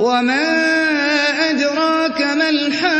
وَمَا أَدْرَاكَ مَا الْحَاقَّةُ